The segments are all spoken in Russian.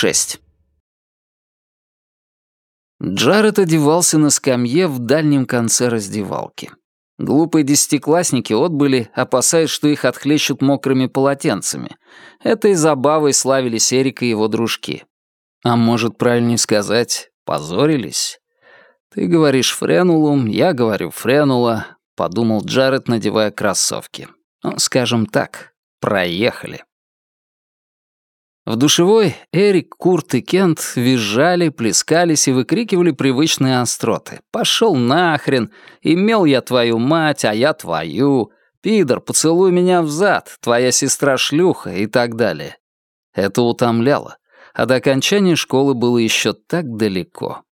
6. Джаред одевался на скамье в дальнем конце раздевалки. Глупые десятиклассники отбыли, опасаясь, что их отхлещут мокрыми полотенцами. Этой забавой славились Эрик и его дружки. А может, правильнее сказать, позорились? «Ты говоришь френулум, я говорю френула», — подумал Джаред, надевая кроссовки. «Ну, скажем так, проехали». В душевой Эрик, Курт и Кент визжали, плескались и выкрикивали привычные остроты. «Пошел нахрен! Имел я твою мать, а я твою! Пидор, поцелуй меня в зад! Твоя сестра шлюха!» и так далее. Это утомляло, а до окончания школы было еще так далеко.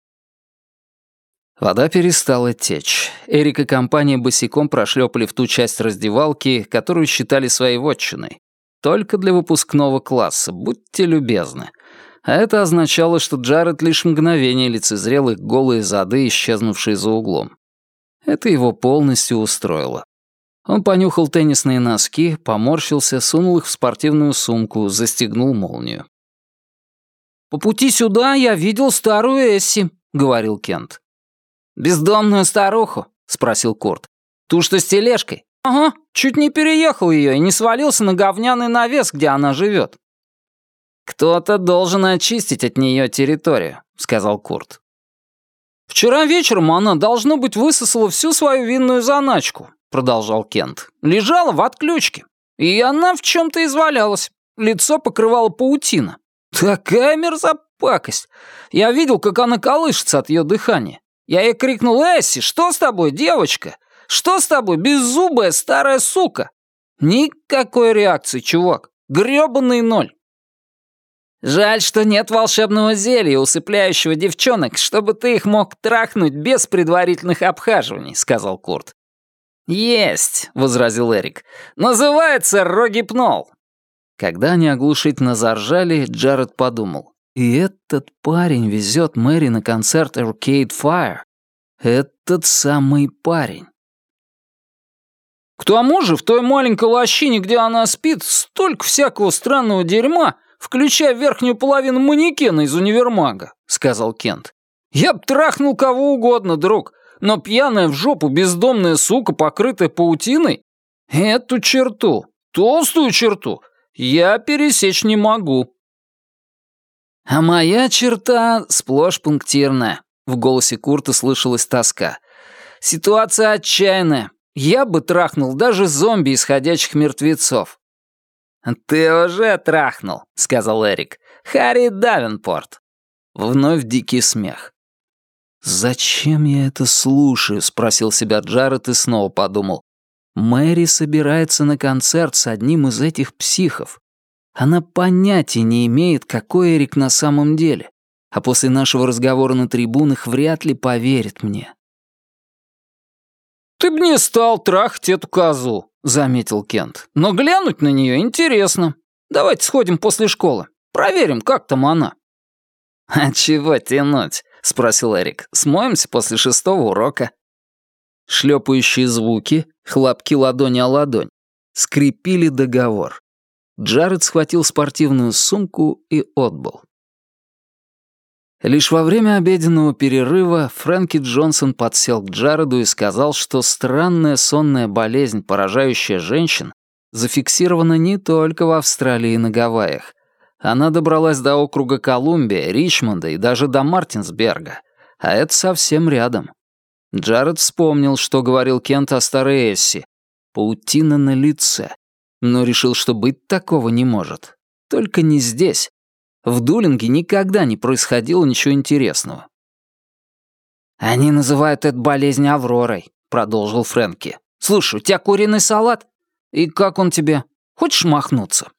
Вода перестала течь. Эрик и компания босиком прошлепали в ту часть раздевалки, которую считали своей вотчиной. Только для выпускного класса, будьте любезны. А это означало, что Джаред лишь мгновение лицезрел их голые зады, исчезнувшие за углом. Это его полностью устроило. Он понюхал теннисные носки, поморщился, сунул их в спортивную сумку, застегнул молнию. «По пути сюда я видел старую Эсси», — говорил Кент. «Бездомную старуху?» — спросил Курт. «Ту, что с тележкой?» «Ага, чуть не переехал ее и не свалился на говняный навес, где она живет». «Кто-то должен очистить от нее территорию», — сказал Курт. «Вчера вечером она, должно быть, высосала всю свою винную заначку», — продолжал Кент. «Лежала в отключке, и она в чем-то извалялась. Лицо покрывало паутина. Такая мерзопакость! Я видел, как она колышется от ее дыхания. Я ей крикнул, «Эсси, что с тобой, девочка? Что с тобой, беззубая старая сука?» Никакой реакции, чувак. Грёбаный ноль. «Жаль, что нет волшебного зелья, усыпляющего девчонок, чтобы ты их мог трахнуть без предварительных обхаживаний», — сказал Курт. «Есть», — возразил Эрик. «Называется рогипнол». Когда они оглушительно заржали, Джаред подумал. «И этот парень везет Мэри на концерт Arcade Fire. Этот самый парень». К тому же в той маленькой лощине, где она спит, столько всякого странного дерьма, включая верхнюю половину манекена из универмага», — сказал Кент. «Я б трахнул кого угодно, друг, но пьяная в жопу бездомная сука, покрытая паутиной, эту черту, толстую черту, я пересечь не могу». «А моя черта сплошь пунктирная», — в голосе Курта слышалась тоска. «Ситуация отчаянная. Я бы трахнул даже зомби из ходячих мертвецов». «Ты уже трахнул», — сказал Эрик. «Харри Давенпорт». Вновь дикий смех. «Зачем я это слушаю?» — спросил себя Джаред и снова подумал. «Мэри собирается на концерт с одним из этих психов. Она понятия не имеет, какой Эрик на самом деле, а после нашего разговора на трибунах вряд ли поверит мне. «Ты б не стал трахать эту козу», — заметил Кент. «Но глянуть на нее интересно. Давайте сходим после школы. Проверим, как там она». «А чего тянуть?» — спросил Эрик. «Смоемся после шестого урока». Шлепающие звуки, хлопки ладони о ладонь, скрепили договор. Джаред схватил спортивную сумку и отбыл. Лишь во время обеденного перерыва Фрэнки Джонсон подсел к Джареду и сказал, что странная сонная болезнь, поражающая женщин, зафиксирована не только в Австралии и на Гавайях. Она добралась до округа Колумбия, Ричмонда и даже до Мартинсберга, а это совсем рядом. Джаред вспомнил, что говорил Кент о старой Эсси. Паутина на лице. Но решил, что быть такого не может. Только не здесь, в Дулинге никогда не происходило ничего интересного. «Они называют эту болезнь Авророй», — продолжил Фрэнки. «Слушай, у тебя куриный салат? И как он тебе? Хочешь махнуться?»